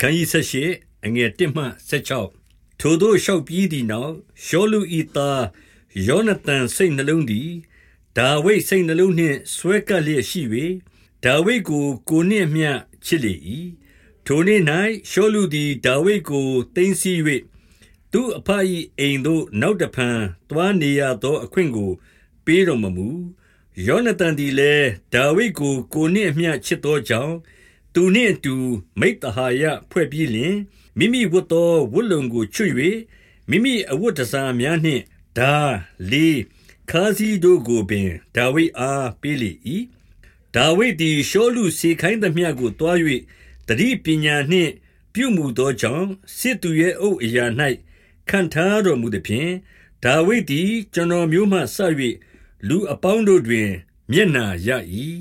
ခန်းကြီးဆက်ရှိအငယ်1မှ16ထိုတို့လျှောက်ပြီးသည့်နောက်ရှောလူဤသားယောနသန်စိတ်နှလုံးသည်ဒါဝိဒ်စိတ်နှလုံးနှင့်ဆွဲကပ်လျက်ရှိ၍ဒါဝိဒ်ကိုကိုနှင့်မျှချစ်လေ၏ထိုနေ့၌ရှောလူသည်ဒါဝိဒ်ကိုတင်းစီ၍သူအဖ၏အိမ်သို့နောက်တဖန်တွားနေရသောအခွင့်ကို ပေးတော်မမူယောနသန်သည်လည်းဒါဝိဒ်ကိုကိုနှင့်မျှချစ်သောကြောင့် သူနှင့်အတူ မိတ္တဟာယဖွဲ့ပြီးလျှင် မိမိဝတ်သောဝတ်လုံကို ချွတ်၍မိမိအဝတ်တစားများနှင့်ဒါလေး ခါစီတို့ကိုပင် ဒါဝိဒ်အား ပေးလေ၏ဒါဝိဒ်သည် ရှောလူစေခိုင်းသမျှကိုတွား၍တတိပညာနှင့် ပြုမှုသောကြောင့် စစ်သူရဲ့အုပ်အရာ၌ခံထားတော်မူသည်ဖြင့် ဒါဝိဒ်သည် ကျွန်တော်မျိုးမှဆ၍လူအပေါင်းတို့တွင် မျက်နာရ၏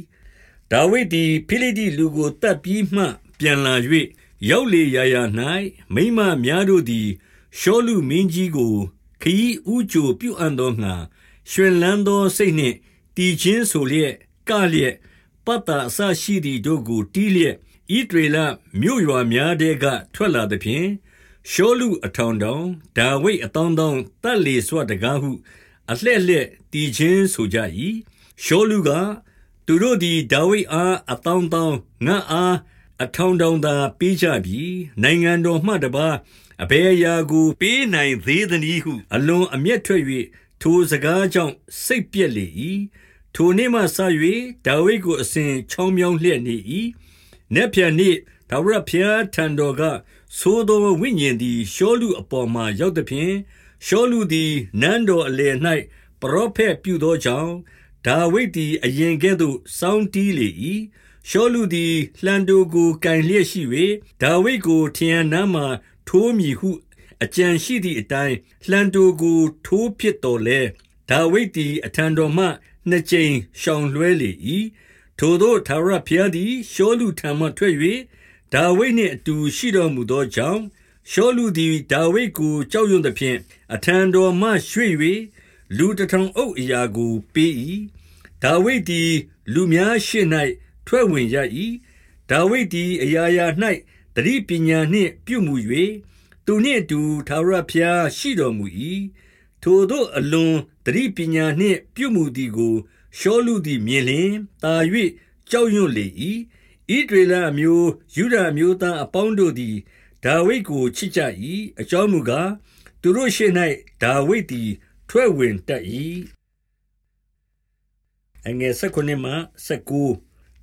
ဒါဝိဒ်သည် ဖိလိတိလူကိုတတ်ပြီးမှ ပြန်လာ၍ရောက်လေရာရာ၌မိမများတို့သည် ရှောလူမင်းကြီးကို ခရီးဥကြိုပြုအပ်သောငှာရှင်လန်းသောစိတ်နှင့်တည်ခြင်းဆိုလျက် ကလျက် ပတ်တာအဆရှိသည့်တို့ကို တီးလျက်ဤဒေလမြို့ရွာများတဲက ထွက်လာသည်ဖြင့် ရှောလူအထောင်တောင် ဒါဝိဒ်အတောင်းတောင်းတတ်လေစွတကားဟု အလှဲ့လှဲ့တည်ခြင်းဆိုကြ၏ရှောလူက သူတို့သည် ဒါဝိဒ်အားအတောင်းတောင်း ငါအား အထောင်တောင်သာ ပေးကြပြီ နိုင်ငံတော်မှတပါအဘယ်အရာကို ပေးနိုင်သေးသနည်းဟု အလွန်အမျက်ထွက်၍ထိုစကားကြောင့် စိတ်ပြက်လေ၏ထိုနေ့မှစ၍ဒါဝိဒ်ကို အစဉ်ချောင်းမြောင်းလျက်နေ၏နက်ဖြန်နေ့ဒါဝရဖျားထံတော်ကသိုးသော ဝိညာဉ်သည် ရှောလူအပေါ်မှရောက်သည်ဖြင့် ရှောလူသည် နန်းတော်အလယ်၌ပရောဖက်ပြုသောကြောင့် ဒါဝိဒ်သည် အရင်ကဲ့သို့ စောင်းတီးလေ၏ရှောလူသည် လှံတို့ကိုကင်လျက်ရှိ၍ဒါဝိဒ်ကိုထျံနားမှထိုးမိဟု အကြံရှိသည့်အတိုင်း လှံတို့ကို ထိုးဖြစ်တော်လဲဒါဝိဒ်သည် အထံတော်မှ နှစ်ကြိမ်ရှောင်လွှဲလေ၏ထိုသောသာရဖျားသည် ရှောလူထံမှထွက်၍ဒါဝိဒ်နှင့်အတူ ရှိတော်မူသောကြောင့် ရှောလူသည် ဒါဝိဒ်ကို ကြောက်ရွံ့သဖြင့် အထံတော်မှရွှေ့၍လူတထောင်အုပ်အရာကို ပေး၏ ဒါဝိဒ်သည် လူများရှေ့၌ထွက်ဝင်ရ၏ဒါဝိဒ်သည် အရာရာ၌တတိပညာနှင့် ပြုမှု၍သူနှင့်အတူသာရဖျားရှိတော်မူ၏ထိုသို့ အလွန်တတိပညာနှင့် ပြုမှုသည်ကို ရှောလူသည် မြင်လျင်တာ၍ကြောက်ရွံ့လေ၏ဣဒရေလအမျိုးယူဒအမျိုးသားအပေါင်းတို့သည် ဒါဝိဒ်ကို ချစ်ကြ၏အကြောင်းမူကား သူတို့ရှေ့၌ဒါဝိဒ်သည် ထွက်ဝင်တတ်၏ အငယ်၁၉မှ၁၉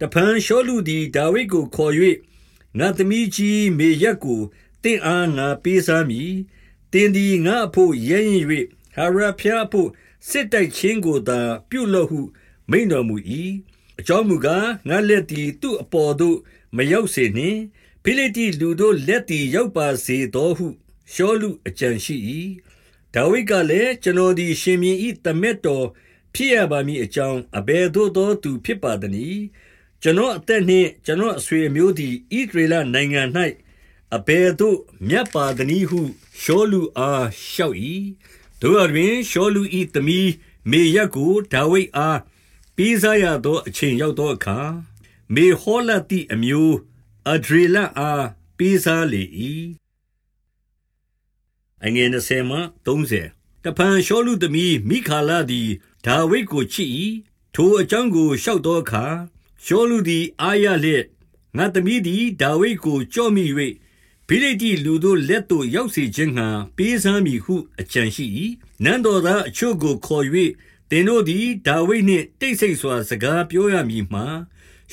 တဖန်ရှောလူသည်ဒါဝိဒ်ကိုခေါ်၍ငါသမီးကြီးမေရက်ကိုတင့်အားငါပေးစားမည်တင်သည်ငါအဖို့ရဲရင်၍ဟာရဖျားအဖို့စစ်တိုက်ခြင်းကိုသာပြုလို့ဟုမိန်တော်မူ၏အကြောင်းမူကားငါလက်သည်သူ့အပေါ်သို့မရောက်စေနှင့်ဖိလိတိလူတို့လက်သည်ရောက်ပါစေသောဟုရှောလူအကြံရှိ၏ဒါဝိဒ်ကလည်းကျွန်တော်သည်ရှင်မြင်းဤတမက်တော် ဖြစ်ရပါမည်အကြောင်းအဘယ်သို့သောသူဖြစ်ပါသနည်းကျွန်တော်အသက်နှင့်ကျွန်တော်အဆွေအမျိုးသည်ဣသရေလနိုင်ငံ၌အဘယ်သို့မြတ်ပါသနည်းဟုရှောလူအားလျှောက်၏တို့အတွင်ရှောလူဤသမီးမေရက်ကိုဒါဝိဒ်အားပေးစားရသောအချိန်ရောက်သောအခါမေဟောလတိအမျိုးအဒရေလအားပေးစားလေ၏အငယ်20မှ30တပန်ရှောလူသမီးမိခါလာသည် ဒါဝိဒ်ကိုချစ်၏ထိုအကြောင်းကိုလျှောက်သောအခါရှောလူသည် အာရလျက်ငါသမီးသည်ဒါဝိဒ်ကိုကြော့မိ၍ဖိလိတိလူတို့လက်သို့ရောက်စေခြင်းငှာပေးစမ်းမည်ဟုအကြံရှိ၏နန်းတော်သားအချို့ကိုခေါ်၍သင်တို့သည်ဒါဝိဒ်နှင့်တိတ်ဆိတ်စွာစကားပြောရမည်မှာ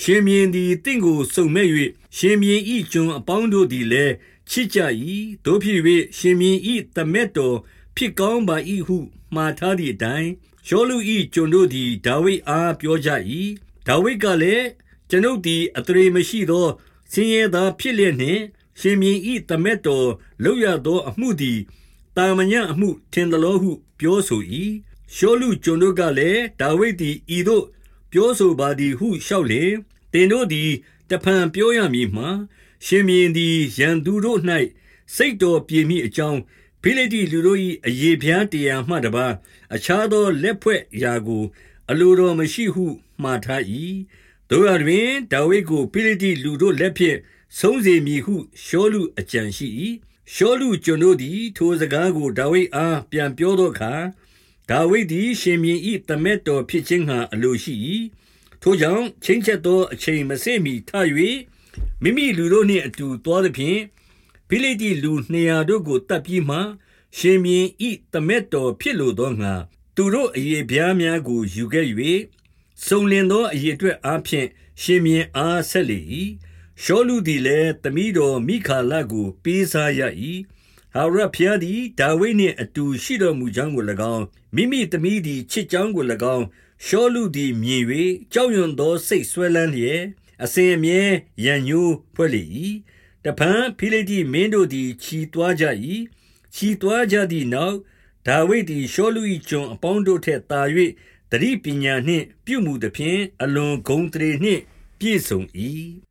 ရှင်မြင်းသည်တင့်ကိုစုံမဲ့၍ရှင်မြင်းဤကျွန်အပေါင်းတို့သည်လည်းချစ်ကြ၏တို့ဖြစ်၍ရှင်မြင်းဤတမက်တော် ဖြစ်ကောင်းပါ၏ဟုမှားထားသည့်အတိုင်းရှောလူဤကျွန်တို့သည်ဒါဝိဒ်အားပြောကြ၏ဒါဝိဒ်ကလည်းကျွန်ုပ်သည်အထရေမရှိသောဆင်းရဲသားဖြစ်လျက်နှင့်ရှင်မြင်းဤတမက်တော်လောက်ရသောအမှုသည်တာမညအမှုထင်သလိုဟု ပြောဆို၏ရှောလူကျွန်တို့ကလည်းဒါဝိဒ်သည်ဤသို့ ပြောဆိုပါသည်ဟုလျှောက်လေတင်တို့သည်တဖန်ပြောရမည်မှာရှင်မြင်းသည်ရန်သူတို့၌စိတ်တော်ပြည့်မိအကြောင်း ဖိလိတိလူတို့၏အယေဖျားတရားမှတပါအခြားသောလက်ဖွဲ့ရာကို အလိုတော်မရှိဟုမှားထား၏တို့ရတွင်ဒါဝိဒ်ကိုဖိလိတိလူတို့လက်ဖြင့်ဆုံးစေမည်ဟုရှောလုအကြံရှိ၏။ရှောလုကျွန်တို့သည် ထိုစကားကိုဒါဝိဒ်အားပြန်ပြောသောအခါ၊ဒါဝိဒ်သည်ရှင်ဘုရင်၏သမက်တော်ဖြစ်ခြင်းငှါအလိုရှိ၏။ထိုကြောင့်ချိန်းချက်သောအချိန်မစေ့မှီထ၍မိမိလူတို့နှင့်အတူသွားသဖြင့်၊ ဖိလိတ္တိလူနှစ်ရာတို့ကိုသတ်ပြီးမှ၊ရှင်ဘုရင်၏သမက်တော်ဖြစ်လိုသောငှါ၊သူတို့အရေဖျားများကိုယူခဲ့၍၊စုံလင်သောအရေအတွက်အားဖြင့်ရှင်ဘုရင်အားဆက်လေ၏။ရှောလုသည်လည်းသမီးတော်မိခါလကို ပေးစားရ၏။ထာဝရဘုရားသည်ဒါဝိဒ်နှင့်အတူရှိတော်မူကြောင်းကို၎င်း၊မိမိသမီးသည်ချစ်ကြောင်းကို၎င်း၊ရှောလုသည်မြင်၍ကြောက်ရွံ့သောစိတ်စွဲလမ်းလျက်၊အစဉ်အမြဲရန်ငြိုးဖွဲ့လေ၏။ တဖန်ဖိလိတ္တိမင်းတို့သည်ချီသွားကြ၏။ချီသွားကြသည်နောက်၊ဒါဝိဒ်သည်ရှောလု၏ကျွန်အပေါင်းတို့ထက်သာ၍သတိပညာနှင့် ပြုမူသဖြင့်အလွန်ဂုဏ်အသရေနှင့် ပြည့်စုံ၏။